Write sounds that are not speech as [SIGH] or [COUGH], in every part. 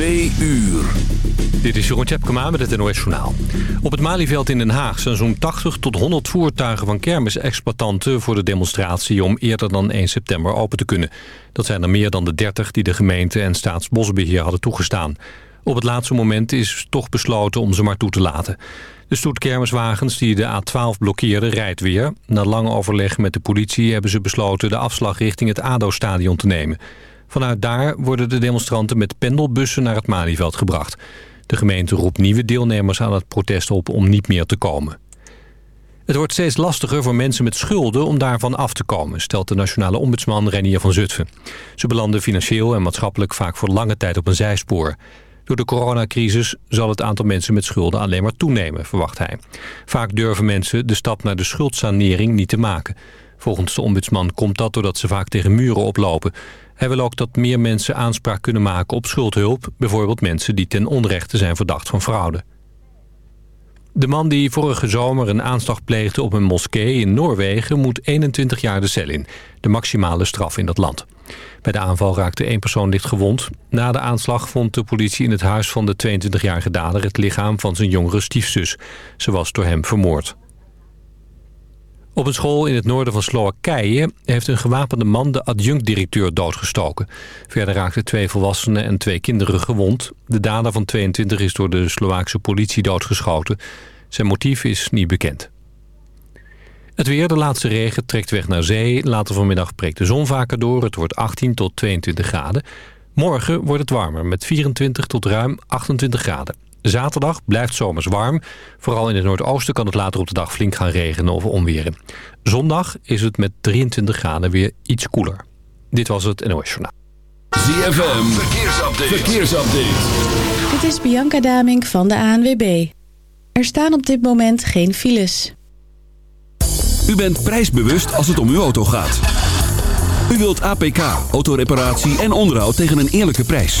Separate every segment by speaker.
Speaker 1: Twee uur.
Speaker 2: Dit is Jeroen Tjepkema met het NOS Journaal. Op het Malieveld in Den Haag zijn zo'n 80 tot 100 voertuigen van kermisexploitanten... voor de demonstratie om eerder dan 1 september open te kunnen. Dat zijn er meer dan de 30 die de gemeente en Staatsbosbeheer hadden toegestaan. Op het laatste moment is toch besloten om ze maar toe te laten. De stoet kermiswagens die de A12 blokkeerden rijdt weer. Na lang overleg met de politie hebben ze besloten de afslag richting het ADO-stadion te nemen... Vanuit daar worden de demonstranten met pendelbussen naar het Malieveld gebracht. De gemeente roept nieuwe deelnemers aan het protest op om niet meer te komen. Het wordt steeds lastiger voor mensen met schulden om daarvan af te komen... stelt de nationale ombudsman Renier van Zutphen. Ze belanden financieel en maatschappelijk vaak voor lange tijd op een zijspoor. Door de coronacrisis zal het aantal mensen met schulden alleen maar toenemen, verwacht hij. Vaak durven mensen de stap naar de schuldsanering niet te maken. Volgens de ombudsman komt dat doordat ze vaak tegen muren oplopen. Hij wil ook dat meer mensen aanspraak kunnen maken op schuldhulp. Bijvoorbeeld mensen die ten onrechte zijn verdacht van fraude. De man die vorige zomer een aanslag pleegde op een moskee in Noorwegen... moet 21 jaar de cel in. De maximale straf in dat land. Bij de aanval raakte één persoon licht gewond. Na de aanslag vond de politie in het huis van de 22-jarige dader... het lichaam van zijn jongere stiefzus. Ze was door hem vermoord. Op een school in het noorden van Slowakije heeft een gewapende man de adjunct-directeur doodgestoken. Verder raakten twee volwassenen en twee kinderen gewond. De dader van 22 is door de Slovaakse politie doodgeschoten. Zijn motief is niet bekend. Het weer, de laatste regen, trekt weg naar zee. Later vanmiddag breekt de zon vaker door. Het wordt 18 tot 22 graden. Morgen wordt het warmer met 24 tot ruim 28 graden. Zaterdag blijft zomers warm. Vooral in het noordoosten kan het later op de dag flink gaan regenen of onweren. Zondag is het met 23 graden weer iets koeler. Dit was het NOS Journaal.
Speaker 1: ZFM, verkeersupdate. verkeersupdate.
Speaker 3: Dit is Bianca Damink van de ANWB. Er staan op dit moment geen files.
Speaker 1: U bent prijsbewust als het om uw auto gaat. U wilt APK, autoreparatie en onderhoud tegen een eerlijke prijs.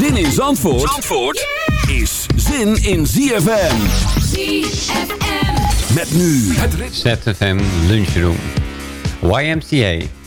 Speaker 1: Zin in Zandvoort, Zandvoort is zin in ZFM.
Speaker 4: ZFM.
Speaker 1: Met nu het.
Speaker 5: ZFM Lunchroom. YMCA.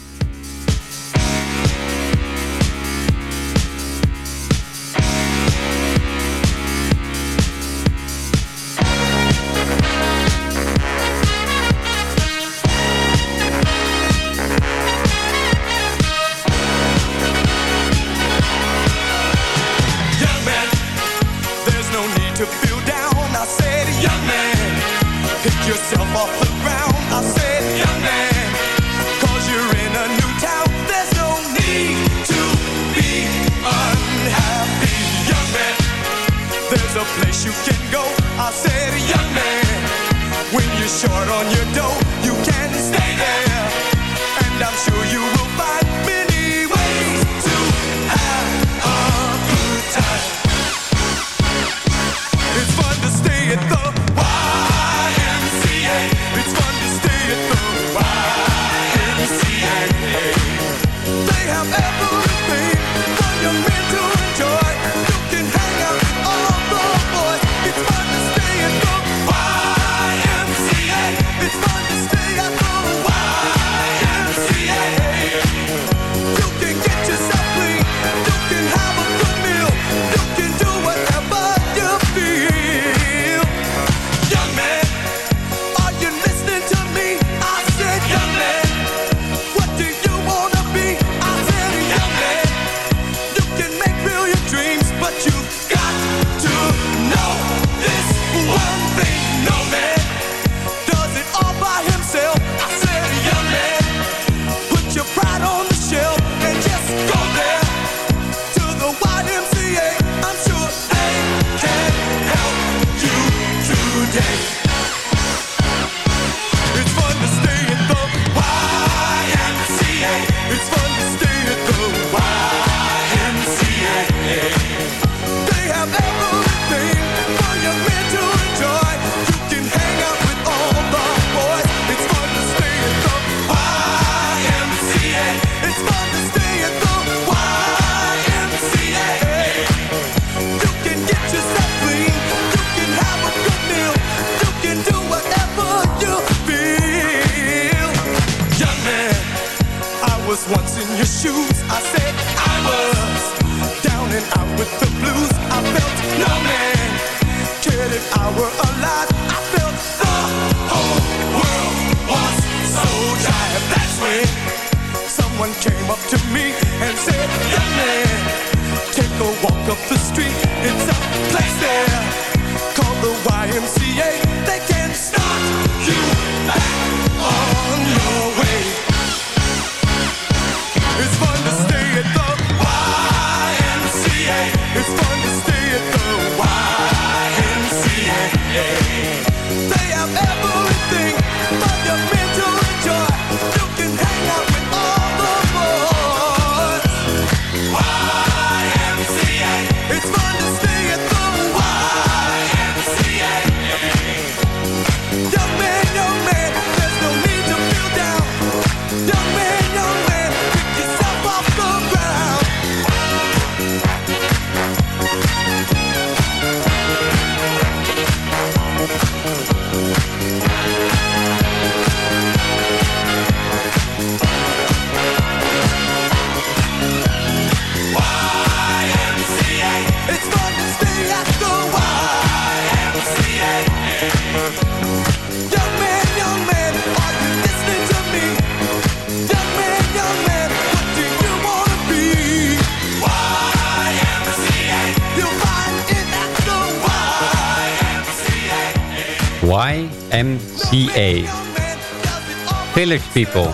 Speaker 6: Village People.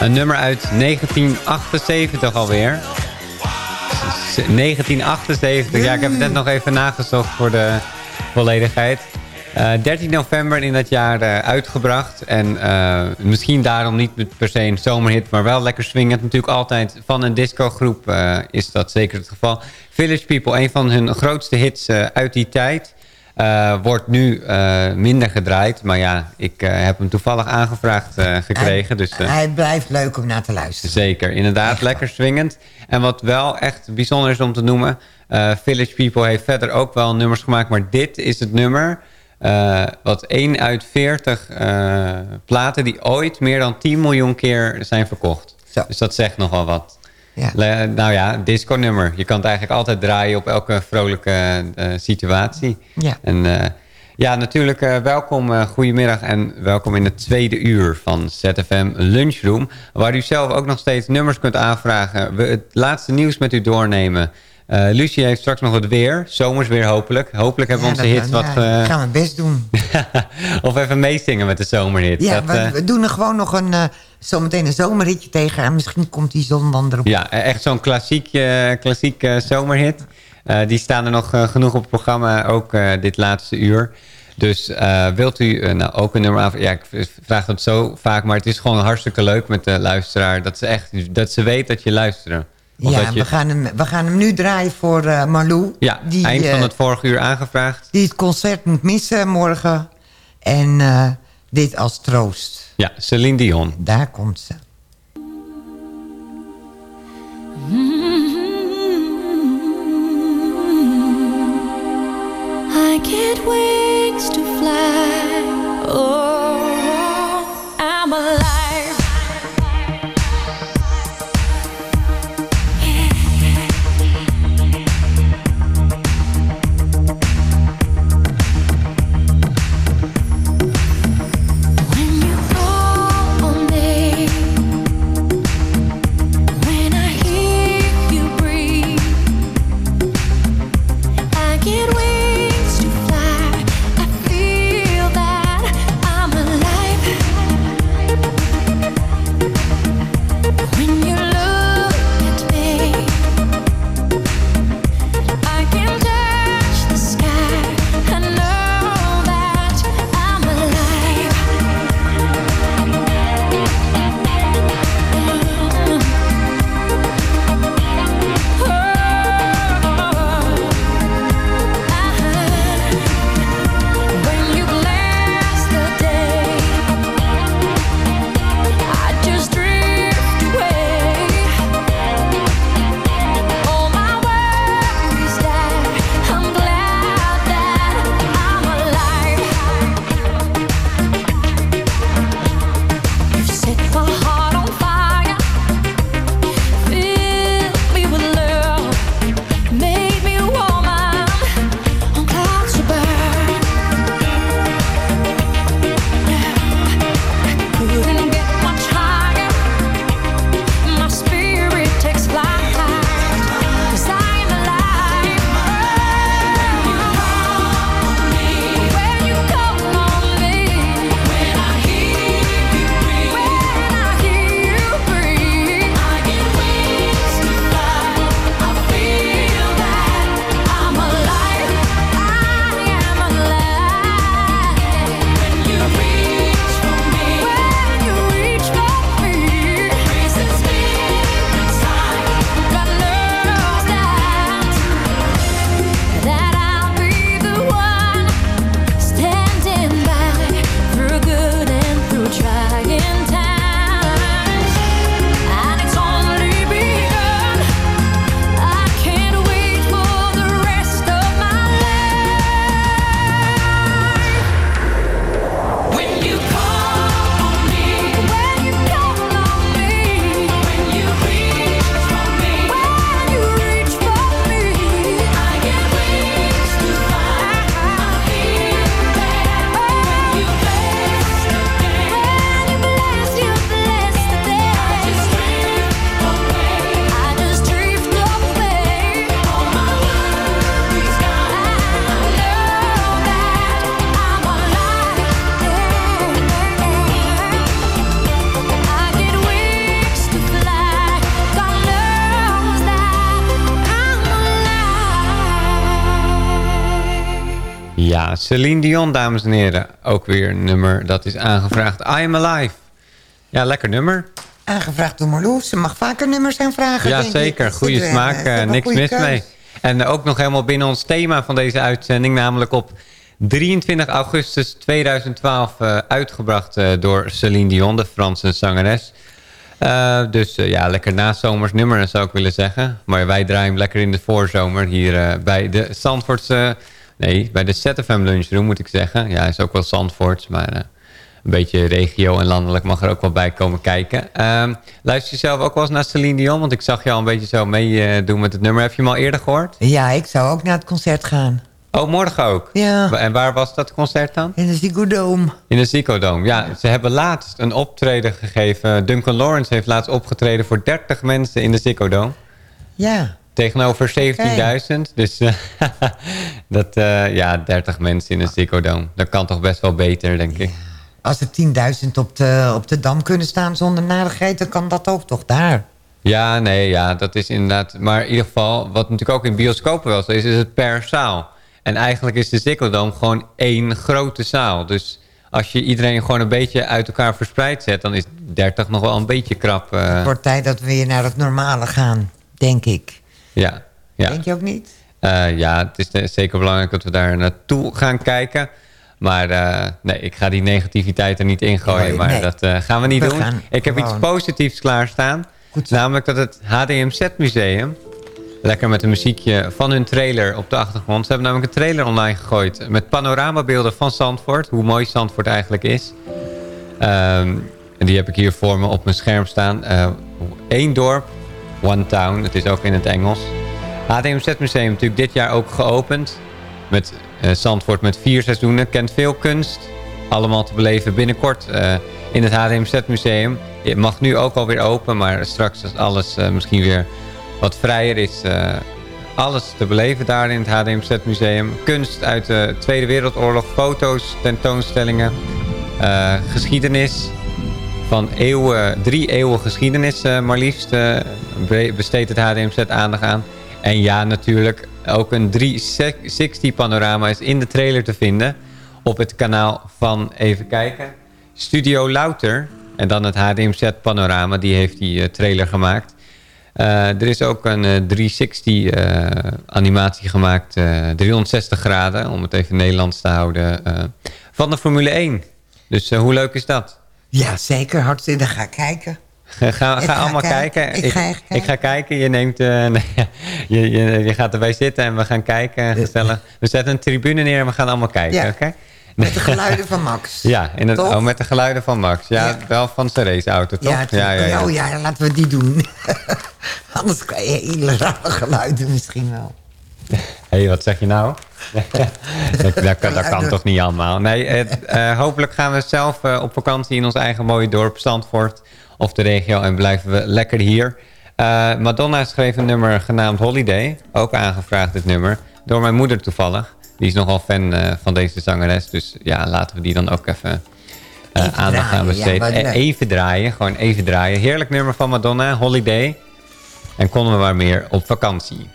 Speaker 6: Een nummer uit 1978 alweer. S- 1978, ja, ik heb het net nog even nagezocht voor de volledigheid. Eh, 13 november in dat jaar eh, uitgebracht. En eh, misschien daarom niet per se een zomerhit, maar wel lekker swingend. Natuurlijk altijd van een discogroep eh is dat zeker het geval. Village People, een van hun grootste hits eh, uit die tijd. Eh, wordt nu eh, minder gedraaid. Maar ja, ik eh, heb hem toevallig aangevraagd gekregen. dus, eh,
Speaker 7: Hij blijft leuk om naar te luisteren.
Speaker 6: Zeker, inderdaad, lekker swingend. En wat wel echt bijzonder is om te noemen... Village People heeft verder ook wel nummers gemaakt... maar dit is het nummer wat 1 uit 40 eh, platen... die ooit meer dan 10 miljoen keer zijn verkocht.
Speaker 7: Zo.
Speaker 6: Dus dat zegt nogal wat.
Speaker 7: Ja.
Speaker 6: Le- nou ja, disco-nummer. Je kan het eigenlijk altijd draaien op elke vrolijke eh, situatie.
Speaker 7: Ja.
Speaker 6: En eh, ja, natuurlijk eh, welkom, eh goedemiddag en welkom in het tweede uur van ZFM Lunchroom. Waar u zelf ook nog steeds nummers kunt aanvragen. We het laatste nieuws met u doornemen. Eh Lucie heeft straks nog het weer. Zomers weer hopelijk. Hopelijk hebben we
Speaker 7: Ja,
Speaker 6: onze hits wat...
Speaker 7: ja,
Speaker 6: eh,
Speaker 7: gaan we best doen. [LAUGHS]
Speaker 6: of even meezingen met de zomerhit.
Speaker 7: Ja,
Speaker 6: Dat,
Speaker 7: we,
Speaker 6: eh,
Speaker 7: we doen er gewoon nog een, eh, zometeen een zomerritje tegen. En misschien komt die zon dan erop.
Speaker 6: Ja, echt zo'n klassiek, klassiek zomerhit. Die staan er nog genoeg op het programma, ook dit laatste uur. Dus wilt u nou ook een nummer aan... Ja, ik vraag dat zo vaak, maar het is gewoon hartstikke leuk met de luisteraar. Dat ze echt dat ze weet dat je luistert. Of
Speaker 7: Ja,
Speaker 6: je,
Speaker 7: we, gaan hem, we gaan hem nu draaien voor eh Marlou.
Speaker 6: ja,
Speaker 7: die,
Speaker 6: eind van
Speaker 7: eh,
Speaker 6: het vorige uur aangevraagd.
Speaker 7: die het concert moet missen morgen. En eh, dit als troost.
Speaker 6: Ja, Celine Dion.
Speaker 7: Daar komt ze.
Speaker 4: I get wings to fly. Oh,
Speaker 6: Ja, Celine Dion, dames en heren. Ook weer een nummer dat is aangevraagd. I Am Alive. Ja, lekker nummer.
Speaker 7: Aangevraagd door Marloes. Ze mag vaker nummers aanvragen,
Speaker 6: Ja,
Speaker 7: denk ik.
Speaker 6: zeker.
Speaker 7: Dus
Speaker 6: Goede
Speaker 7: eh,
Speaker 6: smaak. eh, niks mis
Speaker 7: keus.
Speaker 6: mee. En ook nog helemaal binnen ons thema van deze uitzending. Namelijk op 23 augustus 2012 eh, uitgebracht eh, door Celine Dion, de Franse zangeres. Eh, dus eh, ja, lekker nazomers nummer zou ik willen zeggen. Maar wij draaien hem lekker in de voorzomer hier eh, bij de Zandvoortse... nee, bij de ZFM Lunchroom moet ik zeggen. Ja, is ook wel Zandvoorts, maar... eh, een beetje regio en landelijk mag er ook wel bij komen kijken. Ehm, luister je zelf ook wel eens naar Celine Dion? Want ik zag je al een beetje zo meedoen doen met het nummer. Heb je hem al eerder gehoord?
Speaker 7: Ja, ik zou ook naar het concert gaan.
Speaker 6: Oh, morgen ook?
Speaker 7: Ja.
Speaker 6: En waar was dat concert dan?
Speaker 7: In de Ziggo Dome.
Speaker 6: In de Ziggo Dome. Ja, ze hebben laatst een optreden gegeven. Duncan Lawrence heeft laatst opgetreden voor 30 mensen in de Ziggo Dome.
Speaker 7: Ja.
Speaker 6: Tegenover 17.000. Dus eh, [LAUGHS] dat, eh, ja, 30 mensen in een Ziggo Dome. Dat kan toch best wel beter, denk ik.
Speaker 7: Als er 10.000 op de, op de Dam kunnen staan zonder narigheid... dan kan dat ook toch daar.
Speaker 6: Ja, nee, ja, dat is inderdaad... Maar in ieder geval, wat natuurlijk ook in bioscopen wel zo is... is het per zaal. En eigenlijk is de Ziggo Dome gewoon één grote zaal. Dus als je iedereen gewoon een beetje uit elkaar verspreid zet... dan is 30 nog wel een beetje krap. eh,
Speaker 7: Het wordt tijd dat we weer naar het normale gaan, denk ik.
Speaker 6: Ja, ja.
Speaker 7: Denk je ook niet?
Speaker 6: Eh, ja, het is eh, zeker belangrijk dat we daar naartoe gaan kijken. Maar eh, nee, ik ga die negativiteit er niet in gooien.
Speaker 7: Nee,
Speaker 6: maar
Speaker 7: nee.
Speaker 6: dat gaan we niet
Speaker 7: We
Speaker 6: doen. Ik heb iets positiefs klaarstaan.
Speaker 7: Goed.
Speaker 6: Namelijk dat het HDMZ Museum... lekker met een muziekje van hun trailer op de achtergrond... ze hebben namelijk een trailer online gegooid... met panoramabeelden van Zandvoort. Hoe mooi Zandvoort eigenlijk is. Ehm, en die heb ik hier voor me op mijn scherm staan. Eén dorp, one town. Het is ook in het Engels. HDMZ Museum natuurlijk dit jaar ook geopend. Met eh, Zandvoort met vier seizoenen. Kent veel kunst. Allemaal te beleven binnenkort eh, in het HDMZ Museum. Het mag nu ook alweer open. Maar straks als alles eh, misschien weer wat vrijer is... alles te beleven daar in het HDMZ Museum. Kunst uit de Tweede Wereldoorlog. Foto's, tentoonstellingen. geschiedenis van eeuwen, drie eeuwen geschiedenis eh, maar liefst eh, be- besteedt het HDMZ aandacht aan. En ja, natuurlijk ook een 360 panorama is in de trailer te vinden op het kanaal van, even kijken, Studio Louter. En dan het HDMZ panorama, die heeft die eh, trailer gemaakt. Er is ook een eh, 360 eh, animatie gemaakt, eh, 360 graden, om het even Nederlands te houden, van de Formule 1. Dus hoe leuk is dat?
Speaker 7: Ja, zeker. Hartstikke. Ga kijken.
Speaker 6: Ga, ga, allemaal
Speaker 7: kijken.
Speaker 6: kijken.
Speaker 7: Ik ga echt
Speaker 6: ik ga kijken. Je, neemt, eh, [LAUGHS] je, je, je gaat erbij zitten en we gaan kijken. Gezellig. We zetten een tribune neer en we gaan allemaal kijken.
Speaker 7: Ja.
Speaker 6: oké?
Speaker 7: Met de geluiden van Max. [LAUGHS]
Speaker 6: Ja, in het, oh, met de geluiden van Max. Ja,
Speaker 7: Ja.
Speaker 6: wel van zijn raceauto, toch?
Speaker 7: Ja, het- Oh ja, laten we die doen. [LAUGHS] Anders kan je hele rare geluiden misschien wel. [LAUGHS]
Speaker 6: Hé, hey, wat zeg je nou? [LAUGHS] dat, dat, kan- dat kan toch niet allemaal? Nee, het, eh, hopelijk gaan we zelf eh, op vakantie in ons eigen mooie dorp Zandvoort of de regio en blijven we lekker hier. Eh, Madonna schreef een nummer genaamd Holiday, ook aangevraagd dit nummer, door mijn moeder toevallig. Die is nogal fan eh, van deze zangeres, dus ja, laten we die dan ook even, eh,
Speaker 7: Even
Speaker 6: aandacht aan
Speaker 7: ja,
Speaker 6: besteden. Eh,
Speaker 7: leuk.
Speaker 6: even draaien, gewoon even draaien. Heerlijk nummer van Madonna, Holiday. En konden we maar meer op vakantie.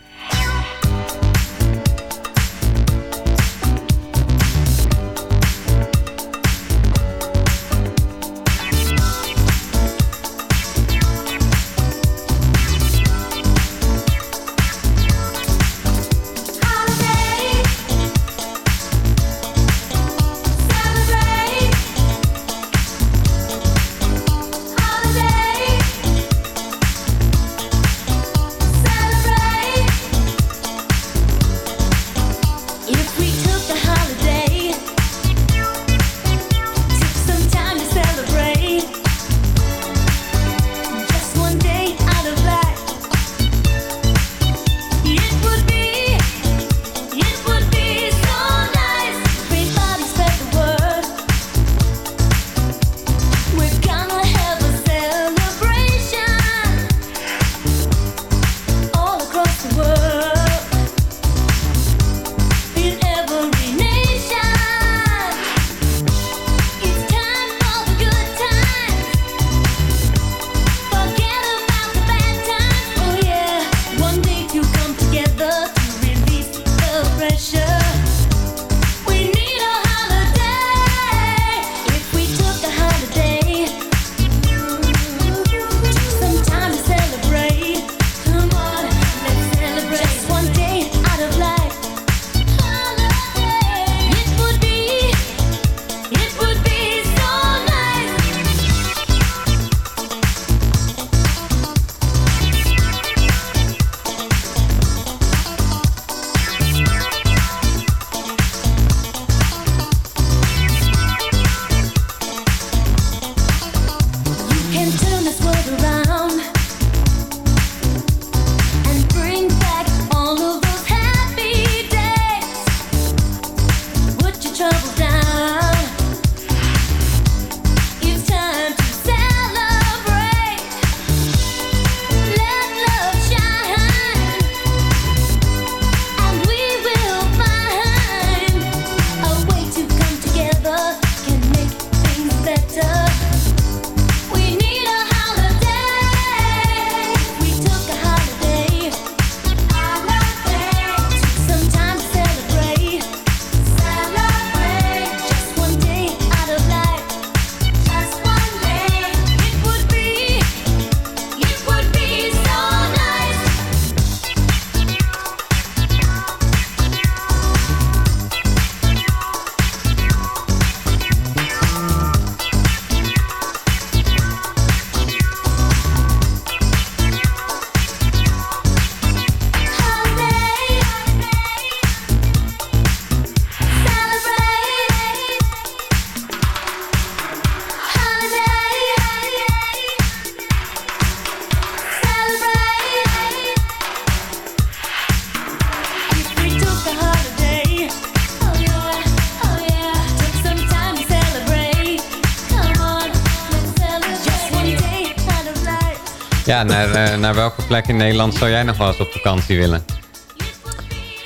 Speaker 6: Naar, welke plek in Nederland zou jij nog wel eens op vakantie willen?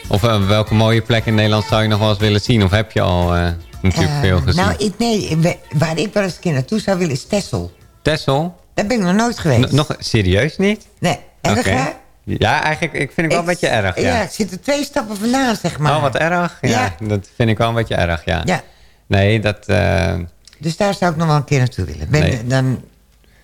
Speaker 6: Of eh, welke mooie plek in Nederland zou je nog wel eens willen zien? Of heb je al eh, natuurlijk
Speaker 7: Eh,
Speaker 6: veel gezien?
Speaker 7: Nou, ik, nee, waar ik wel eens een keer naartoe zou willen is Texel.
Speaker 6: Texel?
Speaker 7: Daar ben ik nog nooit geweest.
Speaker 6: N- nog serieus niet?
Speaker 7: Nee, erg hè?
Speaker 6: Ja, eigenlijk ik vind ik wel een beetje erg. Ja.
Speaker 7: Ja, ik zit er twee stappen vandaan, zeg maar.
Speaker 6: Oh, wat erg. Ja, dat vind ik wel een beetje erg, ja.
Speaker 7: Ja.
Speaker 6: Nee, dat...
Speaker 7: Dus daar zou ik nog wel een keer naartoe willen. Ben,
Speaker 6: Nee.
Speaker 7: Dan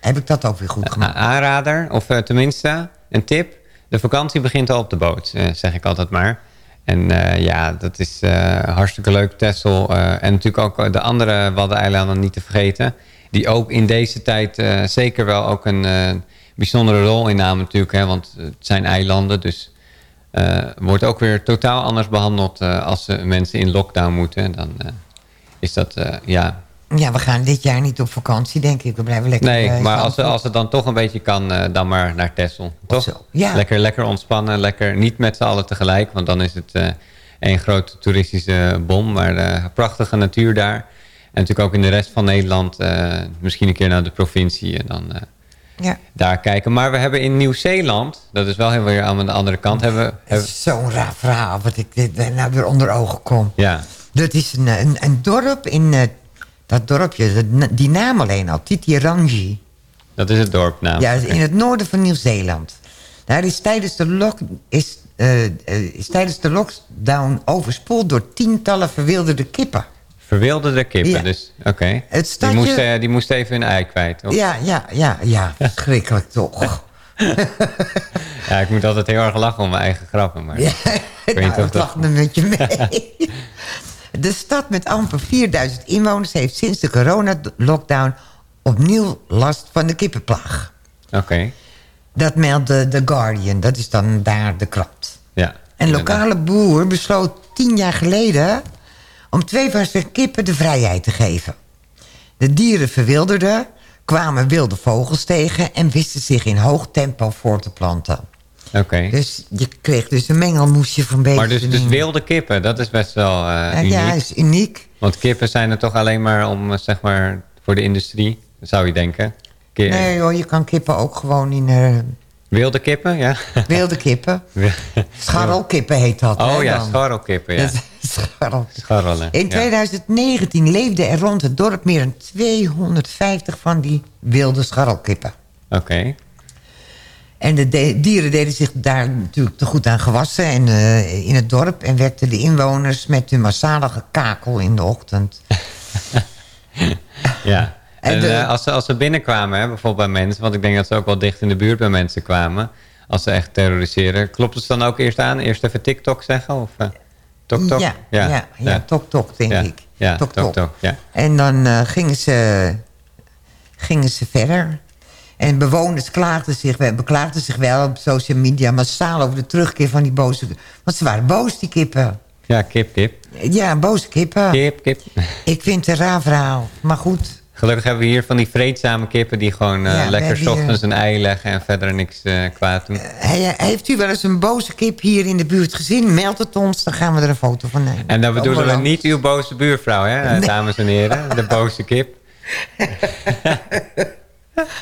Speaker 7: heb ik dat ook weer goed gemaakt.
Speaker 6: aanrader, of eh, tenminste een tip. De vakantie begint al op de boot, eh, zeg ik altijd maar. En eh, ja, dat is hartstikke leuk. Texel eh, en natuurlijk ook de andere Waddeneilanden niet te vergeten. Die ook in deze tijd zeker wel ook een bijzondere rol innamen natuurlijk. Hè, want het zijn eilanden, dus eh, wordt ook weer totaal anders behandeld eh, als mensen in lockdown moeten. Dan is dat, ja,
Speaker 7: Ja, we gaan dit jaar niet op vakantie, denk ik. We blijven lekker...
Speaker 6: Nee,
Speaker 7: eh,
Speaker 6: maar als, als het dan toch een beetje kan, eh, dan maar naar Texel. Toch?
Speaker 7: ja.
Speaker 6: Lekker, lekker ontspannen, lekker niet met z'n allen tegelijk. Want dan is het eh één grote toeristische bom. Maar eh, prachtige natuur daar. En natuurlijk ook in de rest van Nederland. eh, misschien een keer naar de provincie en dan eh,
Speaker 7: Ja.
Speaker 6: daar kijken. Maar we hebben in Nieuw-Zeeland, dat is wel heel weer aan de andere kant. Hebben, hebben,
Speaker 7: is zo'n raar verhaal wat ik dit eh, nou weer onder ogen kom.
Speaker 6: ja,
Speaker 7: Dat is een, een, een dorp in... eh, dat dorpje, die naam alleen al, Titirangi.
Speaker 6: dat is het dorp nou.
Speaker 7: Ja, in het noorden van Nieuw-Zeeland. Daar is tijdens de, lock, is, eh, eh, is tijdens de lockdown overspoeld door tientallen verwilderde kippen.
Speaker 6: Verwilderde kippen,
Speaker 7: Ja.
Speaker 6: dus oké. Die, moesten, die moesten even hun ei kwijt, of?
Speaker 7: Ja, ja, ja, ja, [LAUGHS] verschrikkelijk toch. [LAUGHS]
Speaker 6: Ja, ik moet altijd heel erg lachen om mijn eigen grappen. Maar
Speaker 7: Ja,
Speaker 6: weet [LAUGHS]
Speaker 7: nou,
Speaker 6: niet of
Speaker 7: ik
Speaker 6: dat-
Speaker 7: lach met je mee. De stad met amper 4000 inwoners heeft sinds de corona-lockdown opnieuw last van de kippenplaag.
Speaker 6: Oké,
Speaker 7: Dat meldt de The Guardian, dat is dan daar de krant.
Speaker 6: ja.
Speaker 7: Een lokale boer besloot tien jaar geleden om twee van zijn kippen de vrijheid te geven. De dieren verwilderden, kwamen wilde vogels tegen... en wisten zich in hoog tempo voor te planten.
Speaker 6: Oké.
Speaker 7: Dus je kreeg dus een mengelmoesje van beesten.
Speaker 6: Maar dus, dus wilde kippen, dat is best wel
Speaker 7: Ja,
Speaker 6: uniek.
Speaker 7: ja, is uniek.
Speaker 6: Want kippen zijn er toch alleen maar om, eh, zeg maar, voor de industrie, zou je denken.
Speaker 7: Nee hoor, je kan kippen ook gewoon in eh,
Speaker 6: Wilde kippen, ja.
Speaker 7: wilde [LAUGHS] kippen. Scharrelkippen heet dat. hè,
Speaker 6: Oh ja, scharrelkippen, ja. [LAUGHS]
Speaker 7: Scharrel.
Speaker 6: Scharrelen.
Speaker 7: In
Speaker 6: ja.
Speaker 7: 2019 leefden er rond het dorp meer dan 250 van die wilde scharrelkippen.
Speaker 6: Oké,
Speaker 7: En de de- dieren deden zich daar natuurlijk te goed aan gewassen en, eh, in het dorp... en wekten de inwoners met hun massale gekakel in de ochtend. [LAUGHS]
Speaker 6: ja.
Speaker 7: En
Speaker 6: eh, als, ze, als ze binnenkwamen, hè, bijvoorbeeld bij mensen... want ik denk dat ze ook wel dicht in de buurt bij mensen kwamen... als ze echt terroriseren. Klopt het dan ook eerst aan? Eerst even TikTok zeggen? Of, tok, tok?
Speaker 7: Ja, ja, ja, tok tok, denk
Speaker 6: Ja,
Speaker 7: ik.
Speaker 6: Ja,
Speaker 7: Tok,
Speaker 6: tok,
Speaker 7: tok.
Speaker 6: tok, ja.
Speaker 7: En dan gingen, ze, gingen ze verder. En bewoners klaagden zich, beklaagden zich wel op social media... massaal over de terugkeer van die boze... Want ze waren boos, die kippen.
Speaker 6: Ja, kip, kip.
Speaker 7: Ja, boze kippen.
Speaker 6: Kip, kip.
Speaker 7: Ik vind het een raar verhaal. Maar goed,
Speaker 6: Gelukkig hebben we hier van die vreedzame kippen... die gewoon eh,
Speaker 7: Ja,
Speaker 6: lekker ochtends een ei leggen... en verder niks eh, kwaad doen.
Speaker 7: he- heeft u wel eens een boze kip hier in de buurt gezien? Meld het ons, dan gaan we er een foto van nemen.
Speaker 6: En dan bedoelen we niet uw boze buurvrouw, hè,
Speaker 7: Nee.
Speaker 6: dames en heren. De boze kip. [LAUGHS]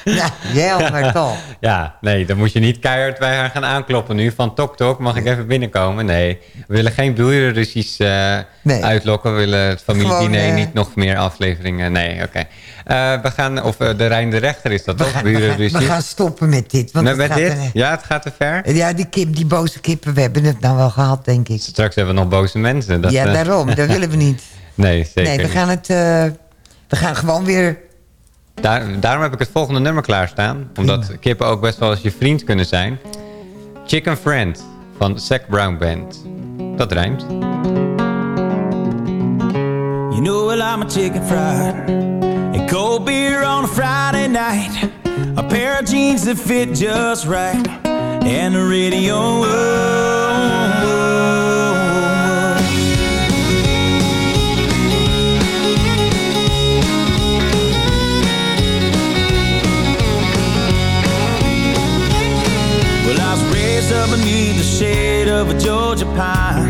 Speaker 7: Ja, jij maar [LAUGHS] toch.
Speaker 6: Ja, nee, dan moet je niet keihard bij haar gaan aankloppen nu. Van tok tok, mag ik even binnenkomen? Nee, we willen geen burenruzies eh
Speaker 7: Nee.
Speaker 6: uitlokken. We willen het familiediner
Speaker 7: Gewoon, eh,
Speaker 6: niet nog meer afleveringen. Nee, oké. Eh, we gaan, of de Rijn de Rechter is dat
Speaker 7: We
Speaker 6: toch?
Speaker 7: gaan, we, gaan,
Speaker 6: Burenruzie.
Speaker 7: we gaan stoppen met dit. Want
Speaker 6: met dit?
Speaker 7: er-
Speaker 6: Ja, het gaat te ver.
Speaker 7: Ja, die, kip, die boze kippen, we hebben het nou wel gehad, denk ik.
Speaker 6: Straks hebben we nog boze mensen. Dat,
Speaker 7: ja, daarom. Dat willen we niet. [LAUGHS]
Speaker 6: Nee, zeker
Speaker 7: nee, we
Speaker 6: niet.
Speaker 7: gaan het... we gaan gewoon weer...
Speaker 6: Daar, daarom heb ik het volgende nummer klaarstaan. Omdat kippen ook best wel eens je vriend kunnen zijn. Chicken Friend van Zac Brown Band. Dat rijmt.
Speaker 8: You know well I'm a chicken fried A cold beer on a Friday night A pair of jeans that fit just right And the radio beneath the shade of a Georgia pine,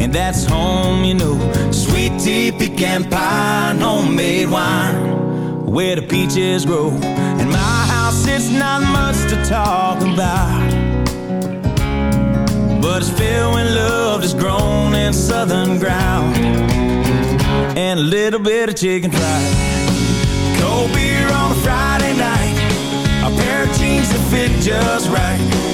Speaker 8: and that's home, you know. Sweet tea, pecan pie, homemade wine. where the peaches grow. And my house, it's not much to talk about. But it's filled with love that's grown in southern ground. And a little bit of chicken fried. Cold beer on a Friday night. A pair of jeans that fit just right.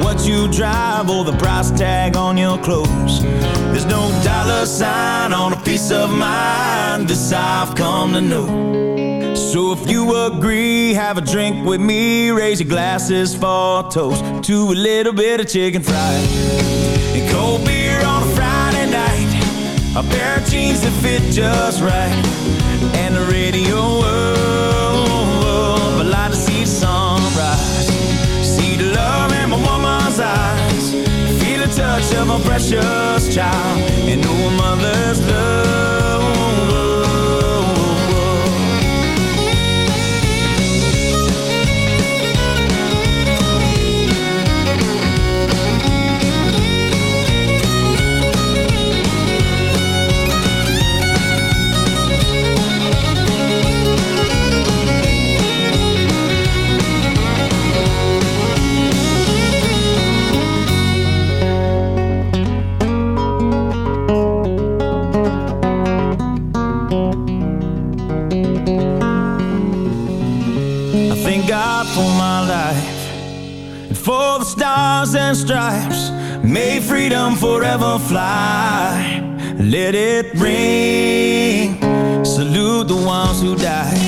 Speaker 8: what you drive, or the price tag on your clothes. There's no dollar sign on a piece of mind. This I've come to know. So if you agree, have a drink with me. Raise your glasses for a toast to a little bit of chicken fried and cold beer on a Friday night. A pair of jeans that fit just right, and the radio touch of a precious child, and know a mother's love. Stars and stripes. May freedom forever fly. Let it ring. Salute the ones who died,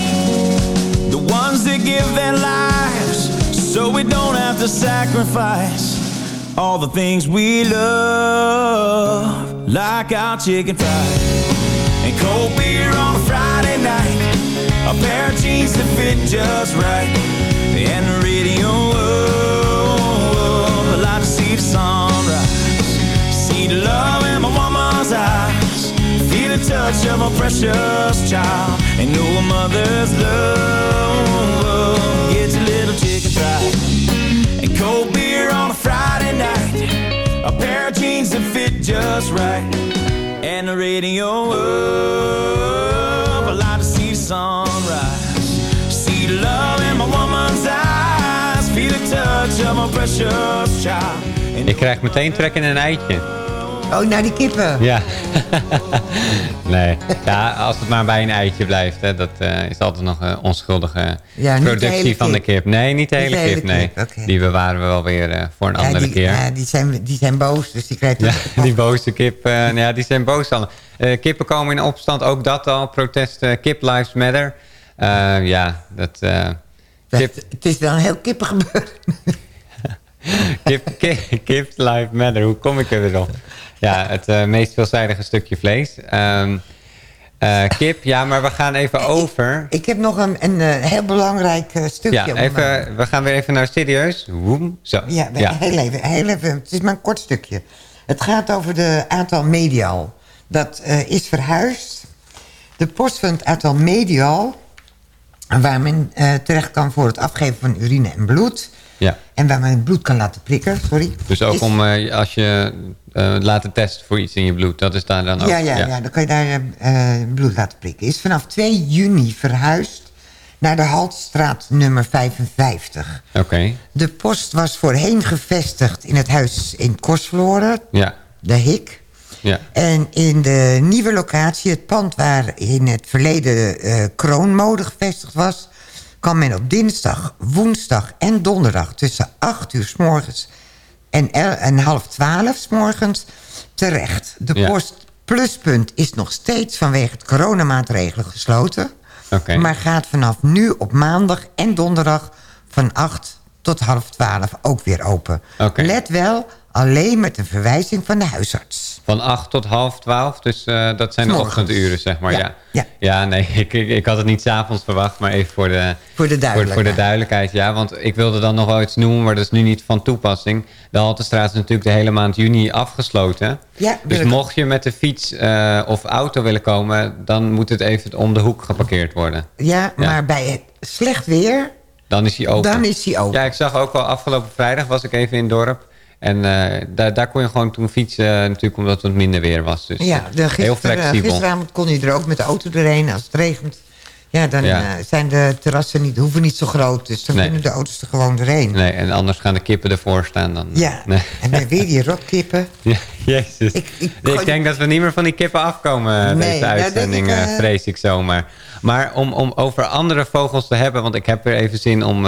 Speaker 8: the ones that give their lives so we don't have to sacrifice all the things we love, like our chicken fried and cold beer on a Friday night. A pair of jeans that fit just right. And the radio up. See the sunrise. See the love in my woman's eyes. Feel the touch of a precious child. And know a mother's love. Get your little chicken fried. And cold beer on a Friday night. A pair of jeans that fit just right. And the radio up. I like to see the sunrise. See the love in my woman's eyes. Feel the touch of my precious child.
Speaker 6: Ik krijg meteen trek in een eitje.
Speaker 7: Oh, naar die kippen.
Speaker 6: Ja. [LAUGHS] nee. Ja, als het maar bij een eitje blijft. Hè, dat eh, is altijd nog een onschuldige
Speaker 7: Ja, niet de
Speaker 6: productie van de
Speaker 7: kip.
Speaker 6: Nee, niet de
Speaker 7: Niet
Speaker 6: hele
Speaker 7: de hele
Speaker 6: kip. Nee.
Speaker 7: kip.
Speaker 6: Die bewaren we wel weer eh, voor een
Speaker 7: Ja,
Speaker 6: andere
Speaker 7: die,
Speaker 6: keer.
Speaker 7: ja, die, zijn, die zijn boos, dus die krijgt...
Speaker 6: Ja, [LAUGHS] die boze kip. eh, ja, die zijn boos dan. Eh, kippen komen in opstand, ook dat al. Protest eh, Kip Lives Matter. Eh, ja, dat... eh, kip,
Speaker 7: Het is wel een heel kippen gebeuren. [LAUGHS]
Speaker 6: kip, kip, kip Lives Matter, hoe kom ik er weer op? Ja, het eh, meest veelzijdige stukje vlees. Ehm, eh, kip, ja, maar we gaan even over.
Speaker 7: Ik heb nog een, een eh, heel belangrijk eh, stukje.
Speaker 6: Ja,
Speaker 7: om,
Speaker 6: even, we gaan weer even naar serieus. Woem, zo.
Speaker 7: Ja, Heel, even, heel even. Het is maar een kort stukje. Het gaat over de aantal medial. Dat eh, is verhuisd. De post van het aantal medial... waar men eh, terecht kan voor het afgeven van urine en bloed...
Speaker 6: Ja.
Speaker 7: en waar men het bloed kan laten prikken, sorry.
Speaker 6: Dus ook
Speaker 7: is-
Speaker 6: om eh, als je eh, laten testen voor iets in je bloed. Dat is daar dan ook.
Speaker 7: Ja, ja, ja. dan kan je daar eh, bloed laten prikken. Is vanaf 2 juni verhuisd naar de Haltstraat nummer 55.
Speaker 6: Oké,
Speaker 7: De post was voorheen gevestigd in het huis in Korsvloren,
Speaker 6: ja.
Speaker 7: de Hik.
Speaker 6: Ja.
Speaker 7: En in de nieuwe locatie, het pand waar in het verleden eh kroonmode gevestigd was... kan men op dinsdag, woensdag en donderdag tussen 8 uur s morgens en, en half 12 s morgens terecht. De
Speaker 6: Ja.
Speaker 7: post Pluspunt is nog steeds vanwege het coronamaatregelen gesloten... Maar gaat vanaf nu op maandag en donderdag van 8 tot half 12 ook weer open. Let wel, Alleen met een verwijzing van de huisarts.
Speaker 6: Van 8 tot half 12, dus eh, dat zijn de ochtenduren, zeg maar. Ja,
Speaker 7: Ja,
Speaker 6: ja. nee, ik, ik, ik had het niet s'avonds verwacht, maar even voor de,
Speaker 7: Voor de
Speaker 6: voor,
Speaker 7: duidelijkheid.
Speaker 6: voor de duidelijkheid. Ja, want ik wilde dan nog wel iets noemen, maar dat is nu niet van toepassing. De Haltestraat is natuurlijk de hele maand juni afgesloten.
Speaker 7: Ja,
Speaker 6: dus mocht je met de fiets eh, of auto willen komen, dan moet het even om de hoek geparkeerd worden.
Speaker 7: Ja,
Speaker 6: Ja.
Speaker 7: maar bij het slecht weer,
Speaker 6: Dan is hij open.
Speaker 7: dan is hij open.
Speaker 6: Ja, ik zag ook al afgelopen vrijdag was ik even in het dorp. En eh, daar, daar kon je gewoon toen fietsen, eh, natuurlijk omdat het minder weer was. Dus
Speaker 7: Ja,
Speaker 6: eh, heel flexibel.
Speaker 7: gisteravond kon je er ook met de auto doorheen als het regent. Ja, dan
Speaker 6: Ja.
Speaker 7: zijn de terrassen niet, hoeven niet zo groot. Dus dan
Speaker 6: Nee.
Speaker 7: kunnen de auto's er gewoon doorheen.
Speaker 6: Nee, en anders gaan de kippen ervoor staan dan.
Speaker 7: Ja,
Speaker 6: Nee.
Speaker 7: en dan weer die rotkippen. [LAUGHS]
Speaker 6: Ja, jezus.
Speaker 7: Ik- ik-
Speaker 6: Ik, denk dat we niet meer van die kippen afkomen,
Speaker 7: Nee,
Speaker 6: deze
Speaker 7: nou,
Speaker 6: uitzending,
Speaker 7: ik,
Speaker 6: vrees ik zomaar. Maar om, om over andere vogels te hebben, want ik heb weer even zin om